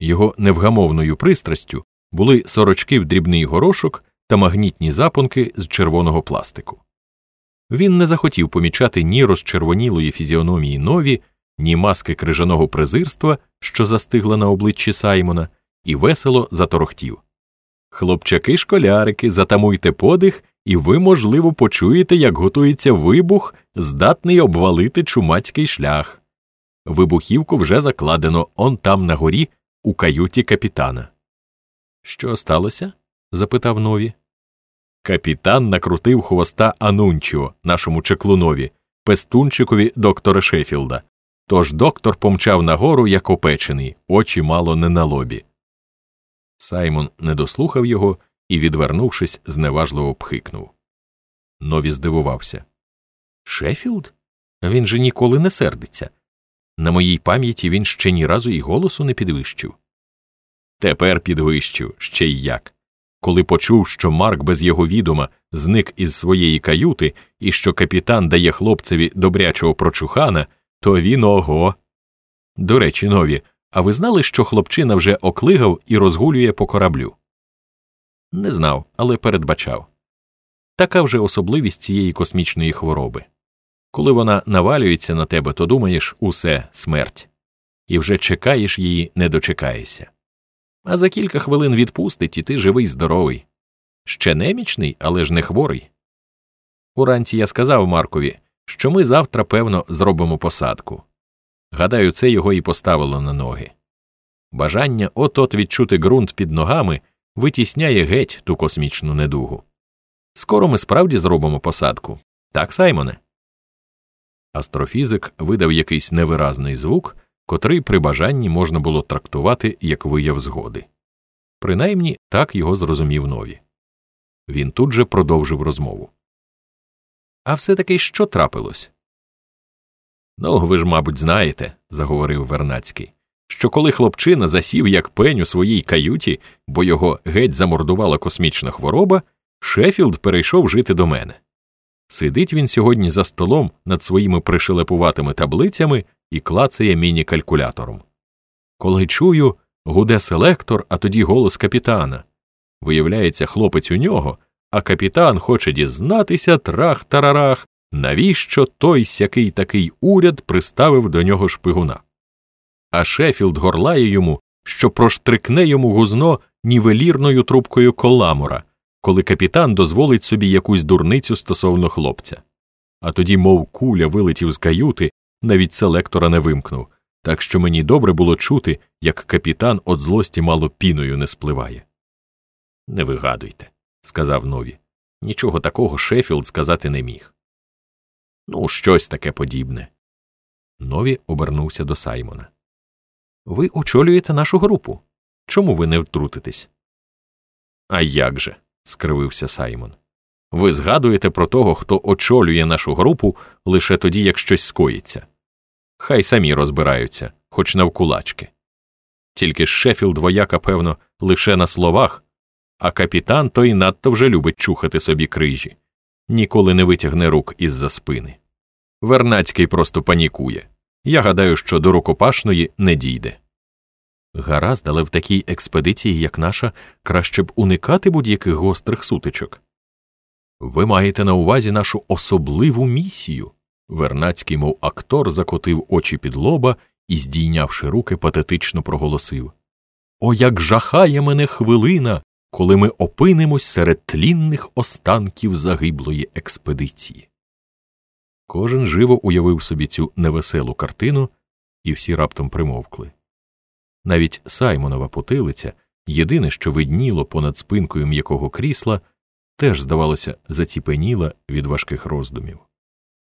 Його невгамовною пристрастю були сорочки в дрібний горошок та магнітні запонки з червоного пластику. Він не захотів помічати ні розчервонілої фізіономії нові, ні маски крижаного презирства, що застигла на обличчі Саймона, і весело заторохтів. Хлопчаки школярики, затамуйте подих, і ви, можливо, почуєте, як готується вибух, здатний обвалити чумацький шлях. Вибухівку вже закладено он там на горі, у каюті капітана. Що сталося? запитав нові. Капітан накрутив хвоста Анунчіо, нашому чеклунові, пестунчикові доктора Шефілда. Тож доктор помчав нагору, як опечений, очі мало не на лобі. Саймон не дослухав його і, відвернувшись, зневажливо пхикнув. Нові здивувався. Шефілд? Він же ніколи не сердиться. На моїй пам'яті він ще ні разу і голосу не підвищив. Тепер підвищив ще й як. Коли почув, що Марк без його відома зник із своєї каюти і що капітан дає хлопцеві добрячого прочухана, то він ого. До речі, нові, а ви знали, що хлопчина вже оклигав і розгулює по кораблю? Не знав, але передбачав. Така вже особливість цієї космічної хвороби. Коли вона навалюється на тебе, то думаєш усе смерть, і вже чекаєш її, не дочекаєшся. А за кілька хвилин відпустить, і ти живий здоровий. Ще немічний, але ж не хворий. Уранці я сказав Маркові, що ми завтра, певно, зробимо посадку. Гадаю, це його і поставило на ноги. Бажання от от відчути ґрунт під ногами витісняє геть ту космічну недугу. Скоро ми справді зробимо посадку. Так, Саймоне? Астрофізик видав якийсь невиразний звук, котрий при бажанні можна було трактувати як вияв згоди. Принаймні так його зрозумів нові. Він тут же продовжив розмову. А все таки що трапилось? Ну, ви ж, мабуть, знаєте, заговорив Вернацький, що коли хлопчина засів як пень у своїй каюті, бо його геть замордувала космічна хвороба, Шефілд перейшов жити до мене. Сидить він сьогодні за столом над своїми пришелепуватими таблицями і клацає міні-калькулятором. Коли чую, гуде селектор, а тоді голос капітана. Виявляється, хлопець у нього, а капітан хоче дізнатися трах тарарах, навіщо той сякий такий уряд приставив до нього шпигуна. А Шефілд горлає йому, що проштрикне йому гузно нівелірною трубкою коламора, коли капітан дозволить собі якусь дурницю стосовно хлопця. А тоді, мов куля, вилетів з каюти, навіть селектора не вимкнув, так що мені добре було чути, як капітан от злості мало піною не спливає. Не вигадуйте, сказав нові. Нічого такого Шефілд сказати не міг. Ну, щось таке подібне. Новій обернувся до Саймона. Ви очолюєте нашу групу. Чому ви не втрутитесь? А як же? Скривився Саймон. Ви згадуєте про того, хто очолює нашу групу лише тоді, як щось скоїться. Хай самі розбираються, хоч навкулачки. Тільки Шефілд вояка, певно, лише на словах, а капітан той надто вже любить чухати собі крижі, ніколи не витягне рук із за спини. Вернацький просто панікує. Я гадаю, що до рукопашної не дійде. Гаразд, але в такій експедиції, як наша, краще б уникати будь-яких гострих сутичок. Ви маєте на увазі нашу особливу місію. Вернацький, мов актор, закотив очі під лоба і, здійнявши руки, патетично проголосив О, як жахає мене хвилина, коли ми опинимось серед тлінних останків загиблої експедиції. Кожен живо уявив собі цю невеселу картину, і всі раптом примовкли. Навіть Саймонова потилиця, єдине, що видніло понад спинкою м'якого крісла, теж, здавалося, заціпеніла від важких роздумів.